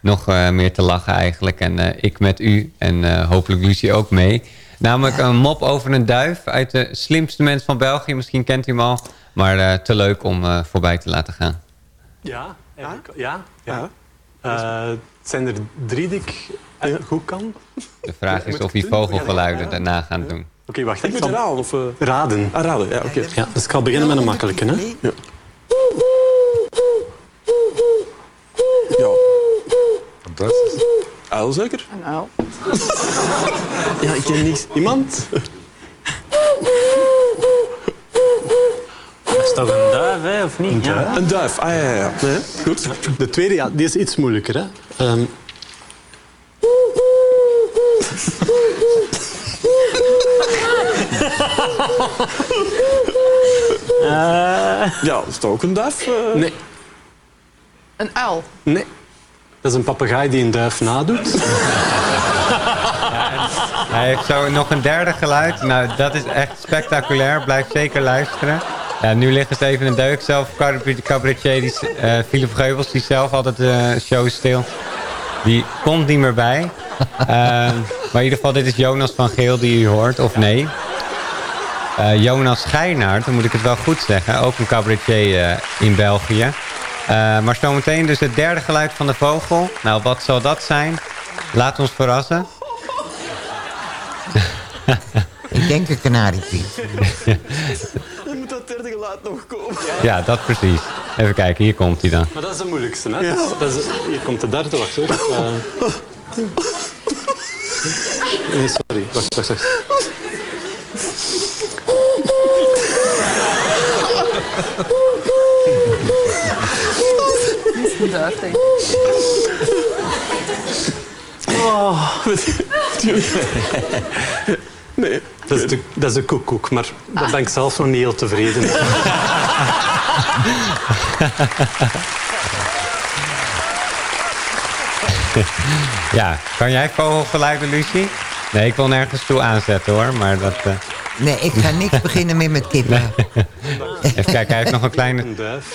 Speaker 6: nog eh, meer te lachen eigenlijk. En eh, ik met u en eh, hopelijk Lucie ook mee. Namelijk een mop over een duif uit de slimste mens van België. Misschien kent u hem al, maar eh, te leuk om eh, voorbij te laten gaan.
Speaker 9: Ja, ja, ja. Eh, zijn er drie die ik goed kan.
Speaker 6: De vraag is
Speaker 9: Moet
Speaker 6: of
Speaker 9: ik
Speaker 6: hij
Speaker 9: doen?
Speaker 6: vogelgeluiden
Speaker 9: Ja.
Speaker 6: daarna gaan doen.
Speaker 9: Oké, wacht.
Speaker 10: Ik moet
Speaker 9: zal-
Speaker 10: raden of... eh,
Speaker 9: Raden.
Speaker 10: Ah, raden, ja, oké.
Speaker 9: Ja, dus ik ga beginnen met een makkelijke. Hè?
Speaker 10: Ja. Ja. Dat is... Uil zeker?
Speaker 11: Een uil. [LAUGHS]
Speaker 9: Ja, ik ken niks. Iemand?
Speaker 12: Dat is toch een duif, hè, of niet? Ja.
Speaker 10: Een duif, ah ja, ja. Nee, goed.
Speaker 9: De tweede, ja, die is iets moeilijker. Hè? Ehm, [LAUGHS]
Speaker 10: Ja, is dat ook een duif? eh?
Speaker 9: nee,
Speaker 11: Een uil.
Speaker 9: nee. Dat is een papegaai die een duif nadoet. [LAUGHS]
Speaker 6: Hij heeft zo nog een derde geluid. Nou, dat is echt spectaculair. Blijf zeker luisteren. Ja, nu liggen ze even in de deuk. Zelf cabaret- cabaretier, die, eh, Philip Geubels, die zelf altijd de show stil. Die komt niet meer bij. [LAUGHS] Eh, maar in ieder geval, dit is Jonas van Geel die u hoort, of nee. Eh, Jonas Geinaert, dan moet ik het wel goed zeggen. Ook een cabaretier eh, in België. Eh, maar zometeen dus het derde geluid van de vogel. Nou, wat zal dat zijn? Laat ons verrassen. [LAUGHS]
Speaker 7: Ik denk een kanariepiet.
Speaker 10: Je [LAUGHS] moet dat derde geluid nog komen.
Speaker 6: Ja, dat precies. Even kijken, hier komt hij dan.
Speaker 9: Maar dat is de moeilijkste. Hè? Dat is, dat is, hier komt de derde. Wacht hoor. [LAUGHS] Eh, nee, sorry. Wacht, wacht, wacht.
Speaker 11: Denk ik.
Speaker 9: Oh, [LAUGHS] nee. Dat is, de, dat is de koekoek, maar daar ben ik zelf nog niet heel tevreden mee. [LAUGHS]
Speaker 6: Ja, kan jij vogelgeluiden, Lucie? Nee, ik wil nergens toe aanzetten hoor, maar dat... eh,
Speaker 7: Nee, ik ga niks beginnen meer met kippen.
Speaker 6: Even kijken, hij heeft nog een kleine...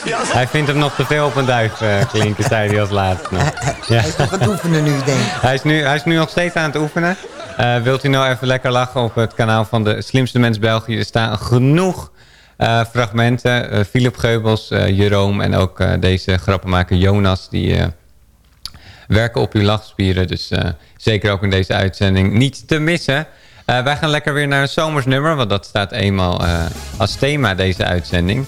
Speaker 6: Hij vindt hem nog te veel op een duif eh, klinken, zei hij als laatste. nog. Ja.
Speaker 7: Hij is nog aan het oefenen nu, denk ik.
Speaker 6: Hij is, nu, hij is nu nog steeds aan het oefenen. Eh, wilt u nou even lekker lachen op het kanaal van de Slimste Mens België? Er staan genoeg eh, fragmenten. Philip Geubels, Jeroen en ook deze grappenmaker Jonas... die werken op uw lachspieren. Dus zeker ook in deze uitzending niet te missen. Eh, wij gaan lekker weer naar een zomersnummer... want dat staat eenmaal eh, als thema deze uitzending.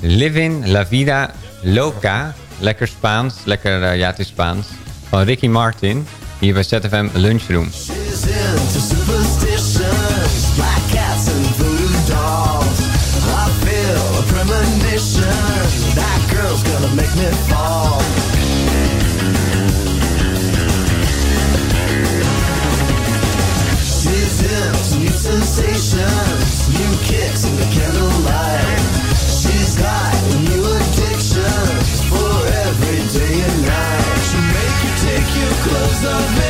Speaker 6: Living La Vida Loca. Lekker Spaans. Lekker, eh, ja, het is Spaans. Van Ricky Martin. Hier bij ZFM Lunchroom.
Speaker 13: Make me. New kicks in the candlelight. She's got new addictions for every day and night. She'll make you take your clothes off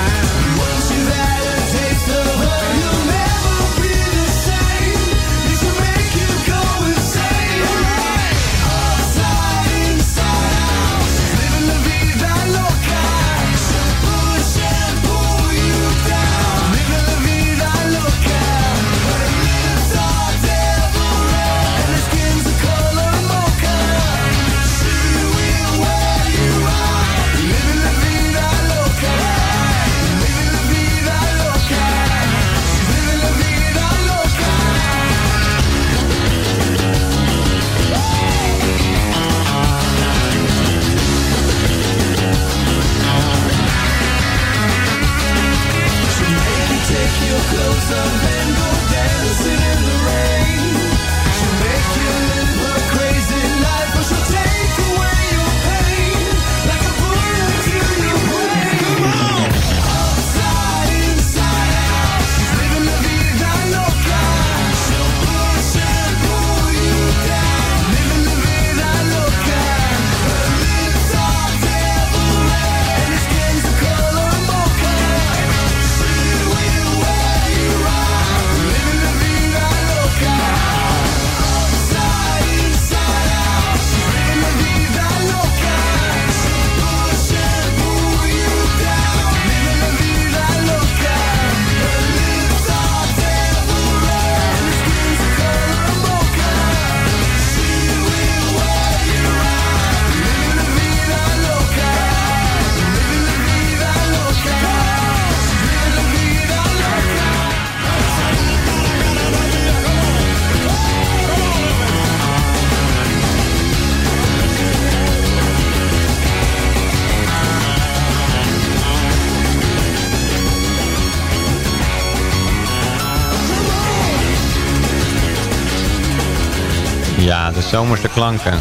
Speaker 6: Ja, de zomerse klanken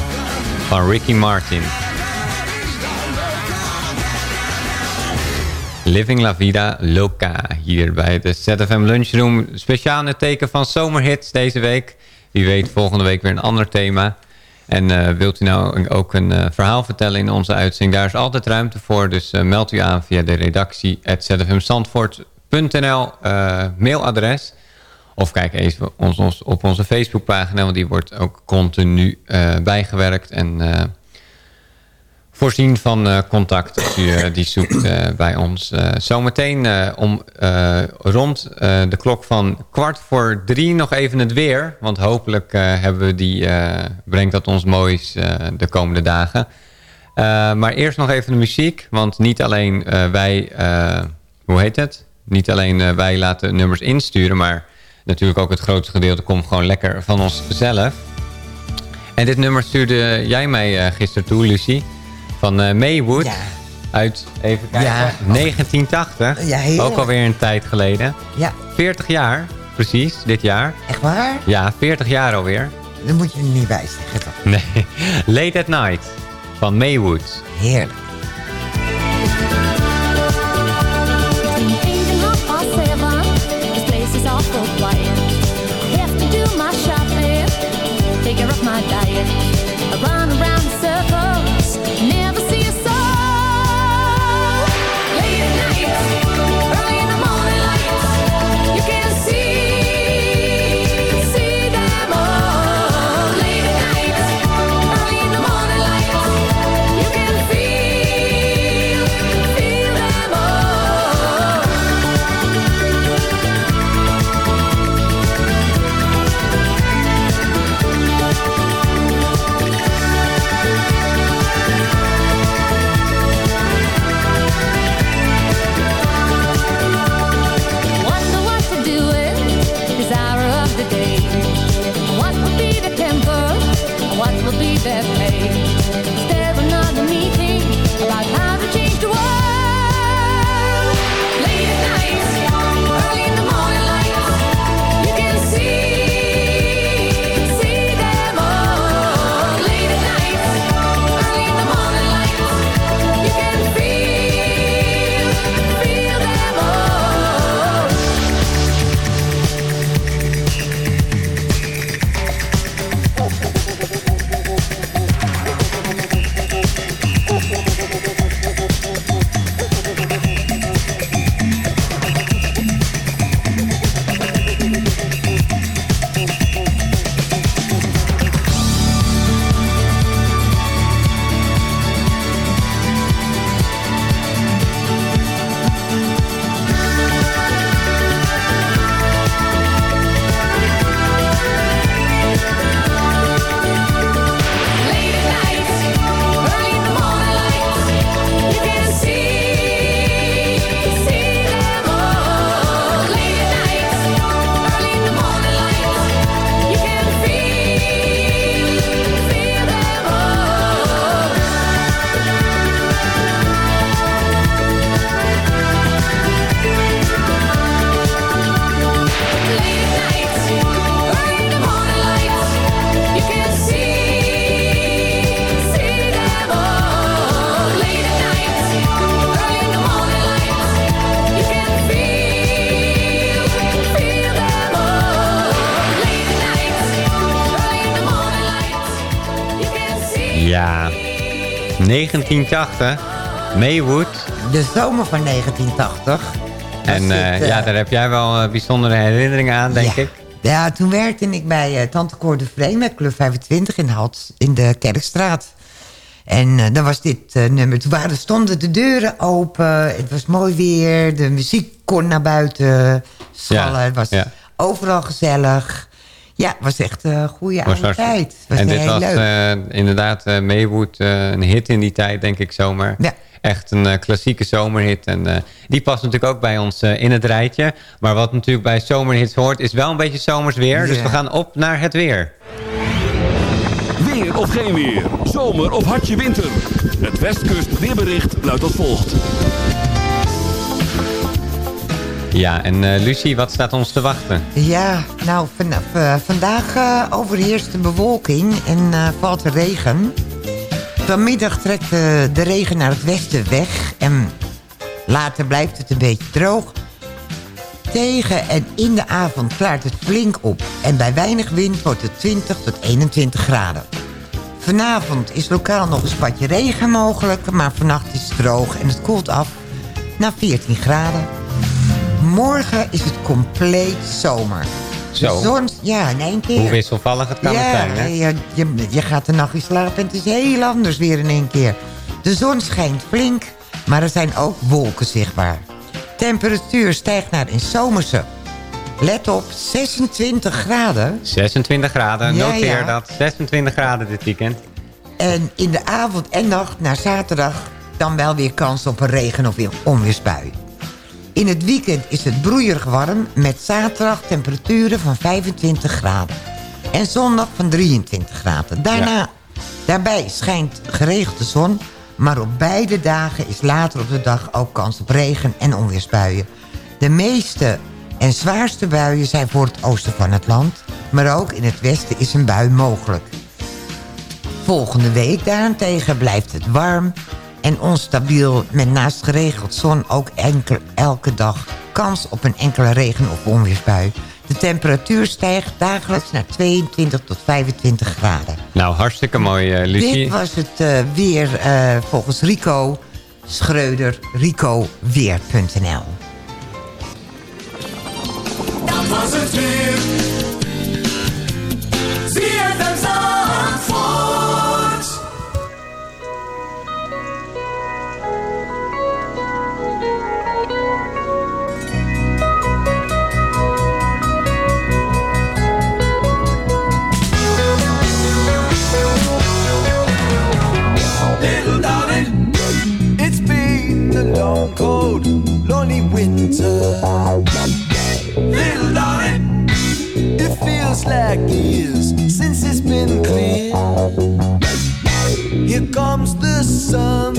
Speaker 6: van Ricky Martin. Living La Vida Loca hier bij de ZFM Lunchroom. Speciaal het teken van zomerhits deze week. Wie weet volgende week weer een ander thema. En eh, wilt u nou ook een eh, verhaal vertellen in onze uitzending? Daar is altijd ruimte voor. Dus eh, meld u aan via de redactie zfmzandvoort.nl eh, mailadres. Of kijk even ons, op onze Facebookpagina, want die wordt ook continu eh, bijgewerkt en eh, voorzien van eh, contact als u die zoekt bij ons. Zometeen om rond de klok van kwart voor drie nog even het weer. Want hopelijk hebben we die, brengt dat ons moois de komende dagen. Maar eerst nog even de muziek, want niet alleen wij, hoe heet het? Niet alleen wij laten nummers insturen, maar natuurlijk ook het grootste gedeelte komt gewoon lekker van onszelf. En dit nummer stuurde jij mij eh, gisteren toe, Lucie, van eh, Maywood. Uit, even kijken,
Speaker 7: Ja.
Speaker 6: 1980.
Speaker 7: Ja,
Speaker 6: ook alweer een tijd geleden.
Speaker 7: Ja.
Speaker 6: 40 jaar, precies, dit jaar.
Speaker 7: Echt waar?
Speaker 6: Ja, 40 jaar alweer.
Speaker 7: Dan moet je er niet bij zeggen toch?
Speaker 6: Nee, [LAUGHS] Late at Night van Maywood.
Speaker 7: Heerlijk.
Speaker 6: 1980. Maywood.
Speaker 7: De zomer van 1980.
Speaker 6: En eh,
Speaker 7: dit, eh,
Speaker 6: ja, daar heb jij wel eh, bijzondere herinneringen aan, denk
Speaker 7: ja.
Speaker 6: ik.
Speaker 7: Ja, toen werkte ik bij Tante Cor de Vree met Club 25 in Hals, in de Kerkstraat. En dan was dit nummer. Toen waren, stonden de deuren open. Het was mooi weer. De muziek kon naar buiten schallen.
Speaker 6: Ja,
Speaker 7: Het was
Speaker 6: ja.
Speaker 7: overal gezellig. Ja, het was echt een goede
Speaker 6: Was
Speaker 7: oude tijd. Was
Speaker 6: en dit was
Speaker 7: leuk.
Speaker 6: eh, inderdaad eh, Maywood eh, een hit in die tijd, denk ik zomaar.
Speaker 7: Ja.
Speaker 6: Echt een eh, klassieke zomerhit. En eh, die past natuurlijk ook bij ons eh, in het rijtje. Maar wat natuurlijk bij zomerhits hoort, is wel een beetje zomers weer. Dus we gaan op naar het weer.
Speaker 1: Weer of geen weer. Zomer of hartje winter. Het Westkust weerbericht luidt als volgt.
Speaker 6: Ja, en eh, Lucie, wat staat ons te wachten?
Speaker 7: Ja, nou, eh, vandaag eh, overheerst de bewolking en eh, valt regen. Vanmiddag trekt de regen naar het westen weg en later blijft het een beetje droog. Tegen en in de avond klaart het flink op en bij weinig wind wordt het 20 tot 21 graden. Vanavond is lokaal nog een spatje regen mogelijk, maar vannacht is het droog en het koelt af naar 14 graden. Morgen is het compleet zomer.
Speaker 6: Zo.
Speaker 7: De zon, ja, in één keer.
Speaker 6: Hoe wisselvallig het kan
Speaker 7: ja,
Speaker 6: zijn, hè?
Speaker 7: Je, je, je gaat de nacht in slapen en het is heel anders weer in één keer. De zon schijnt flink, maar er zijn ook wolken zichtbaar. Temperatuur stijgt naar in zomerse. Let op, 26 graden.
Speaker 6: 26 graden,
Speaker 7: Ja,
Speaker 6: noteer
Speaker 7: ja.
Speaker 6: dat. 26 graden dit weekend.
Speaker 7: En in de avond en nacht naar zaterdag dan wel weer kans op een regen- of weer onweersbui. In het weekend is het broeierig warm met zaterdag temperaturen van 25 graden. En zondag van 23 graden. Daarna, Daarbij schijnt geregeld de zon, maar op beide dagen is later op de dag ook kans op regen en onweersbuien. De meeste en zwaarste buien zijn voor het oosten van het land, maar ook in het westen is een bui mogelijk. Volgende week daarentegen blijft het warm en onstabiel... met naast geregeld zon ook enkel, elke dag kans op een enkele regen- of onweersbui. De temperatuur stijgt dagelijks naar 22 tot 25 graden.
Speaker 6: Nou, hartstikke mooi, eh, Lucie.
Speaker 7: Dit was het eh, weer eh, volgens Rico Schreuder, ricoweer.nl.
Speaker 4: Dat was het weer.
Speaker 13: Long, cold, lonely winter. Little darling, it feels like years since it's been clear. Here comes the sun.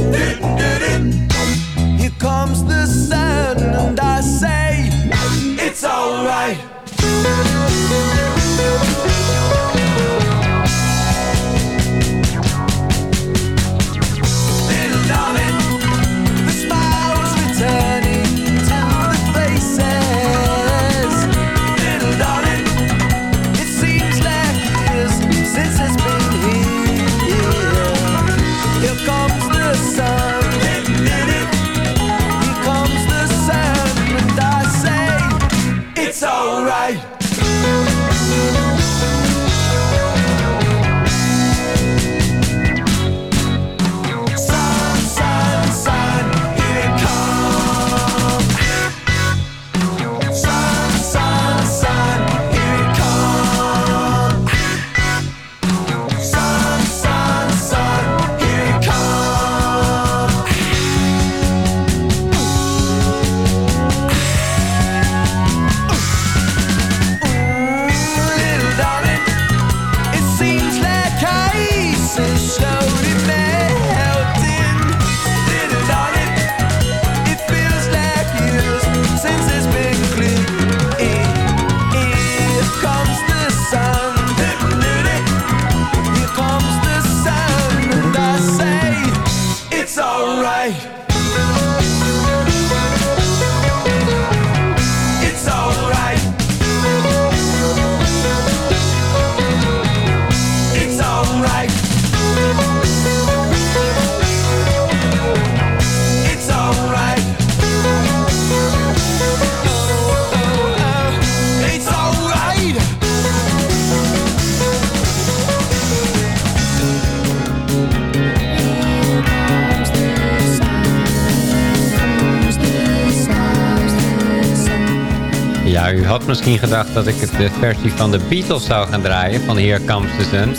Speaker 6: U had misschien gedacht dat ik de versie van de Beatles zou gaan draaien, van Here Comes the Sun.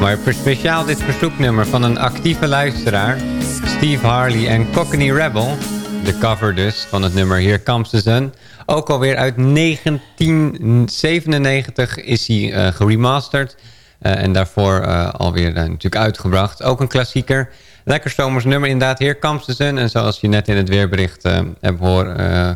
Speaker 6: Maar speciaal dit verzoeknummer van een actieve luisteraar, Steve Harley en Cockney Rebel. De cover dus van het nummer Here Comes. Ook alweer uit 1997 is hij eh, geremasterd. Eh, en daarvoor eh, alweer uh, natuurlijk uitgebracht. Ook een klassieker. Lekker zomers nummer inderdaad. Here Comes. En zoals je net in het weerbericht hebt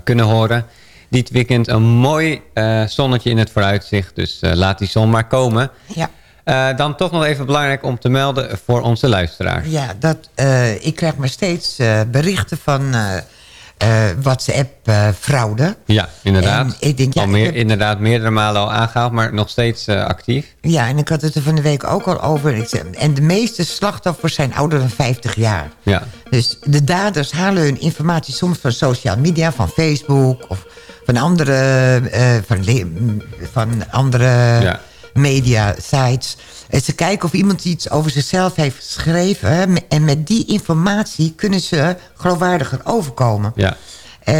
Speaker 6: kunnen horen... dit weekend een mooi zonnetje in het vooruitzicht. Dus laat die zon maar komen.
Speaker 7: Ja.
Speaker 6: dan toch nog even belangrijk om te melden voor onze luisteraars.
Speaker 7: Ja, dat, ik krijg maar steeds berichten van WhatsApp-fraude.
Speaker 6: ja, inderdaad.
Speaker 7: En ik denk, ja,
Speaker 6: al meer,
Speaker 7: heb...
Speaker 6: inderdaad meerdere malen al aangehaald, maar nog steeds actief.
Speaker 7: Ja, en ik had het er van de week ook al over. En de meeste slachtoffers zijn ouder dan 50 jaar.
Speaker 6: Ja.
Speaker 7: Dus de daders halen hun informatie soms van social media, van Facebook... of van andere, uh, van, van andere
Speaker 6: ja.
Speaker 7: media sites... En ze kijken of iemand iets over zichzelf heeft geschreven. En met die informatie kunnen ze geloofwaardiger overkomen.
Speaker 6: Ja.
Speaker 7: Uh,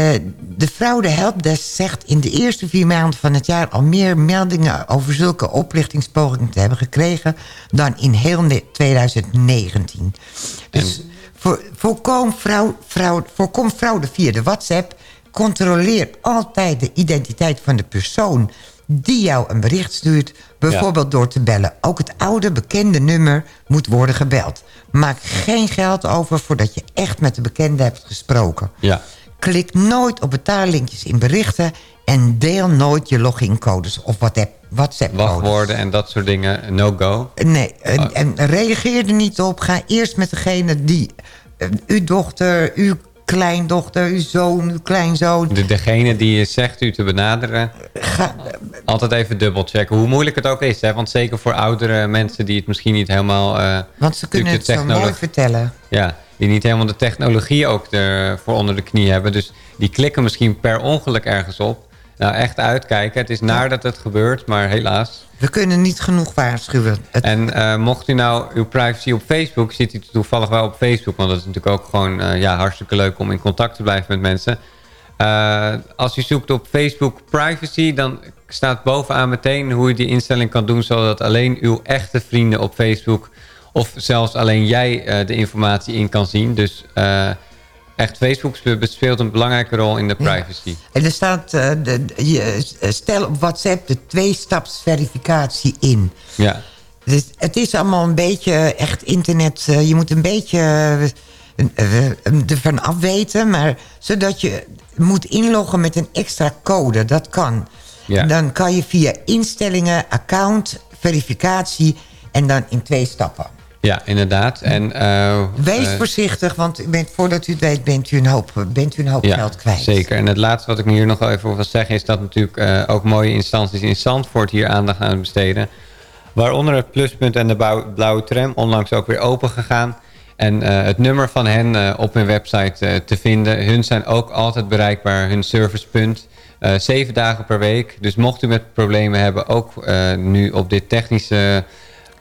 Speaker 7: de fraude helpdesk zegt in de eerste vier maanden van het jaar... al meer meldingen over zulke oplichtingspogingen te hebben gekregen... dan in heel 2019. Dus voor, voorkom, fraude, fraude, voorkom fraude via de WhatsApp... controleer altijd de identiteit van de persoon die jou een bericht stuurt, bijvoorbeeld ja. door te bellen. Ook het oude bekende nummer moet worden gebeld. Maak geen geld over voordat je echt met de bekende hebt gesproken.
Speaker 6: Ja.
Speaker 7: Klik nooit op betaallinkjes in berichten en deel nooit je logincodes of WhatsApp
Speaker 6: Wachtwoorden en dat soort dingen, no-go?
Speaker 7: Nee, en, oh. en, reageer er niet op. Ga eerst met degene die... Uh, uw dochter, uw kleindochter, uw zoon, uw kleinzoon.
Speaker 6: De, degene die je zegt u te benaderen.
Speaker 7: Ga,
Speaker 6: altijd even dubbelchecken. Hoe moeilijk het ook is. Hè? Want zeker voor oudere mensen die het misschien niet helemaal... Uh,
Speaker 7: Want ze kunnen het zo mooi vertellen.
Speaker 6: Ja, die niet helemaal de technologie ook ervoor onder de knie hebben. Dus die klikken misschien per ongeluk ergens op. Nou, echt uitkijken. Het is naar dat het gebeurt, maar helaas.
Speaker 7: We kunnen niet genoeg waarschuwen.
Speaker 6: Het... En uh, mocht u nou uw privacy op Facebook... zit u toevallig wel op Facebook... want dat is natuurlijk ook gewoon uh, ja, hartstikke leuk... om in contact te blijven met mensen. Uh, als u zoekt op Facebook privacy... dan staat bovenaan meteen hoe u die instelling kan doen... zodat alleen uw echte vrienden op Facebook... of zelfs alleen jij de informatie in kan zien. Dus echt Facebook speelt een belangrijke rol in de privacy.
Speaker 7: Ja. En er staat, uh, de, je, stel op WhatsApp de twee-staps-verificatie in.
Speaker 6: Ja.
Speaker 7: Dus het is allemaal een beetje echt internet. Uh, je moet een beetje uh, ervan afweten. Maar zodat je moet inloggen met een extra code. Dat kan.
Speaker 6: Ja.
Speaker 7: Dan kan je via instellingen, account, verificatie... en dan in twee stappen.
Speaker 6: Ja, inderdaad. En, uh,
Speaker 7: Wees uh, voorzichtig, want bent, voordat u het weet bent u een hoop, bent u een hoop
Speaker 6: ja,
Speaker 7: geld kwijt.
Speaker 6: zeker. En het laatste wat ik hier nog even wil zeggen... is dat natuurlijk uh, ook mooie instanties in Zandvoort hier aandacht aan besteden. Waaronder het Pluspunt en de Blauwe Tram onlangs ook weer open gegaan. En het nummer van hen op hun website te vinden. Hun zijn ook altijd bereikbaar, hun servicepunt. zeven dagen per week. Dus mocht u met problemen hebben, ook nu op dit technische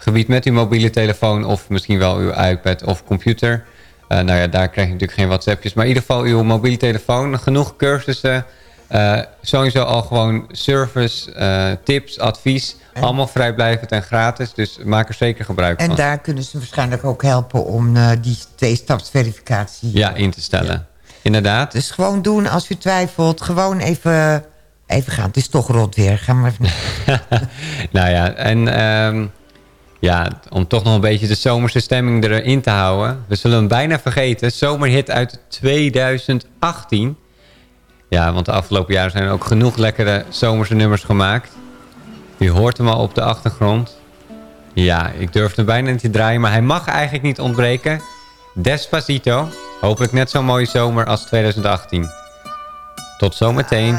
Speaker 6: gebied met uw mobiele telefoon of misschien wel uw iPad of computer. Uh, nou ja, daar krijg je natuurlijk geen WhatsAppjes. Maar in ieder geval uw mobiele telefoon. Genoeg cursussen. Uh, sowieso al gewoon service, uh, tips, advies. En? Allemaal vrijblijvend en gratis. Dus maak er zeker gebruik
Speaker 7: en
Speaker 6: van.
Speaker 7: En daar kunnen ze waarschijnlijk ook helpen om die twee-stapsverificatie...
Speaker 6: Ja, in te stellen. Ja. Inderdaad.
Speaker 7: Dus gewoon doen als u twijfelt. Gewoon even, even gaan. Het is toch rot weer. Ga maar even... [LAUGHS]
Speaker 6: nou ja, en... Um, ja, om toch nog een beetje de zomerse stemming erin te houden. We zullen hem bijna vergeten. Zomerhit uit 2018. Ja, want de afgelopen jaren zijn er ook genoeg lekkere zomerse nummers gemaakt. U hoort hem al op de achtergrond. Ja, ik durf hem bijna niet te draaien, maar hij mag eigenlijk niet ontbreken. Despacito. Hopelijk net zo'n mooie zomer als 2018. Tot zometeen.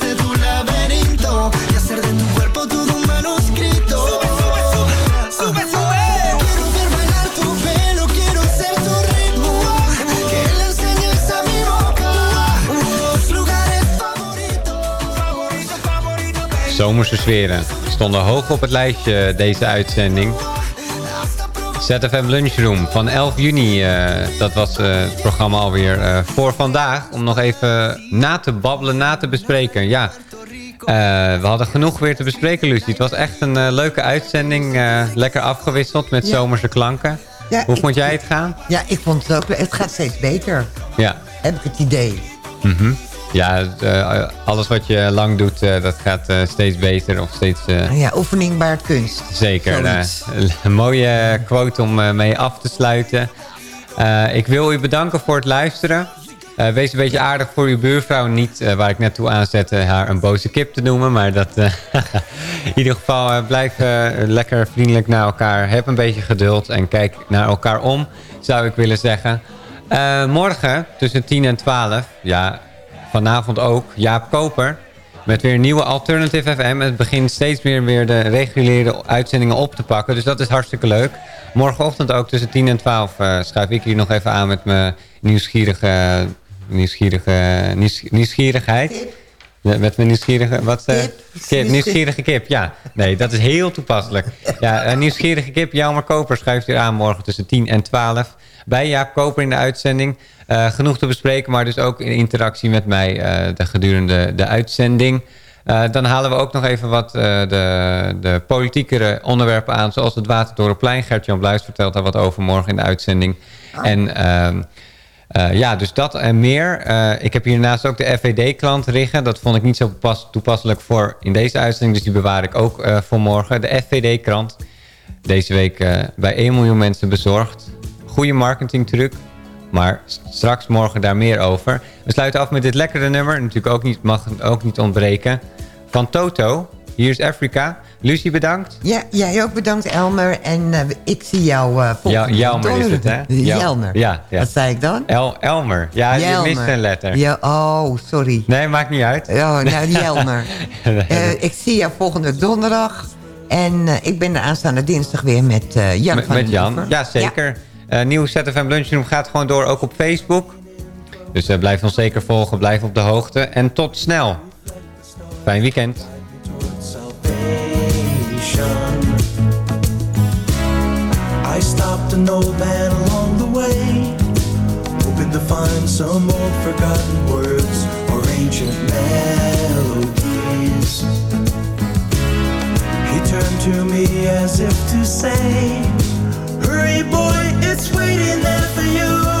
Speaker 6: Zomerse sferen stonden hoog op het lijstje deze uitzending. ZFM Lunchroom van 11 juni. eh, dat was eh, het programma alweer eh, voor vandaag. Om nog even na te babbelen, na te bespreken. Ja, we hadden genoeg weer te bespreken, Lucie. Het was echt een leuke uitzending. lekker afgewisseld met
Speaker 7: Ja.
Speaker 6: zomerse klanken.
Speaker 7: Ja,
Speaker 6: Hoe vond jij het gaan?
Speaker 7: Ja, ik vond het ook. Het gaat steeds beter.
Speaker 6: Ja.
Speaker 7: Heb ik het idee.
Speaker 6: Mhm. Ja, eh, alles wat je lang doet, eh, dat gaat eh, steeds beter of steeds...
Speaker 7: Ja, oefening baart kunst.
Speaker 6: Zeker. [LAUGHS] Een mooie quote om mee af te sluiten. Ik wil u bedanken voor het luisteren. Wees een beetje aardig voor uw buurvrouw. Niet waar ik net toe aanzette haar een boze kip te noemen. Maar dat, [LAUGHS] in ieder geval blijf lekker vriendelijk naar elkaar. Heb een beetje geduld en kijk naar elkaar om, zou ik willen zeggen. Morgen tussen 10 en 12, ja, vanavond ook, Jaap Koper. Met weer een nieuwe Alternative FM. Het begint steeds meer weer de reguliere uitzendingen op te pakken. Dus dat is hartstikke leuk. Morgenochtend ook tussen 10 en 12 eh, schuif ik hier nog even aan met mijn nieuwsgierige, nieuwsgierige, nieuws- nieuwsgierigheid. Met mijn nieuwsgierige... Wat, eh, kip, nieuwsgierige kip, ja. Nee, dat is heel toepasselijk. Ja, een nieuwsgierige kip, Jelmer Koper schuift hier aan morgen tussen 10 en 12. Bij Jaap Koper in de uitzending. Eh, genoeg te bespreken, maar dus ook in interactie met mij eh, de gedurende de uitzending. Eh, dan halen we ook nog even wat de, de politiekere onderwerpen aan. Zoals het Watertorenplein. Gert-Jan Bluis vertelt daar wat over morgen in de uitzending. En... ehm, eh, ja, dus dat en meer. Ik heb hiernaast ook de FVD-klant liggen. Dat vond ik niet zo pas- toepasselijk voor in deze uitzending. Dus die bewaar ik ook voor morgen. De FVD-krant. Deze week bij 1 miljoen mensen bezorgd. Goede marketingtruc. Maar straks morgen daar meer over. We sluiten af met dit lekkere nummer. Natuurlijk ook niet, mag ook niet ontbreken. Van Toto. Hier is Afrika. Lucie, bedankt.
Speaker 7: Ja, jij ook bedankt Elmer. En eh, ik zie jou uh,
Speaker 6: Ja,
Speaker 7: volgende
Speaker 6: Jelmer is het, hè? [LAUGHS]
Speaker 7: Jelmer.
Speaker 6: Ja, ja.
Speaker 7: Wat zei ik dan?
Speaker 6: El Elmer. Ja, je
Speaker 7: Jelmer.
Speaker 6: mist een letter.
Speaker 7: Ja, oh, sorry.
Speaker 6: Nee, maakt niet uit.
Speaker 7: Oh, nou, [LAUGHS] Jelmer. Eh, ik zie jou volgende donderdag. En ik ben de aanstaande dinsdag weer met Jan
Speaker 6: met,
Speaker 7: van
Speaker 6: met Jan, ja zeker. Eh, nieuw ZFM Lunchroom gaat gewoon door, ook op Facebook. Dus eh, blijf ons zeker volgen, blijf op de hoogte. En tot snel. Fijn weekend.
Speaker 8: met an old man along the way, hoping to find some old forgotten words or ancient melodies. He turned to me as if to say, Hurry, boy, it's waiting there for you.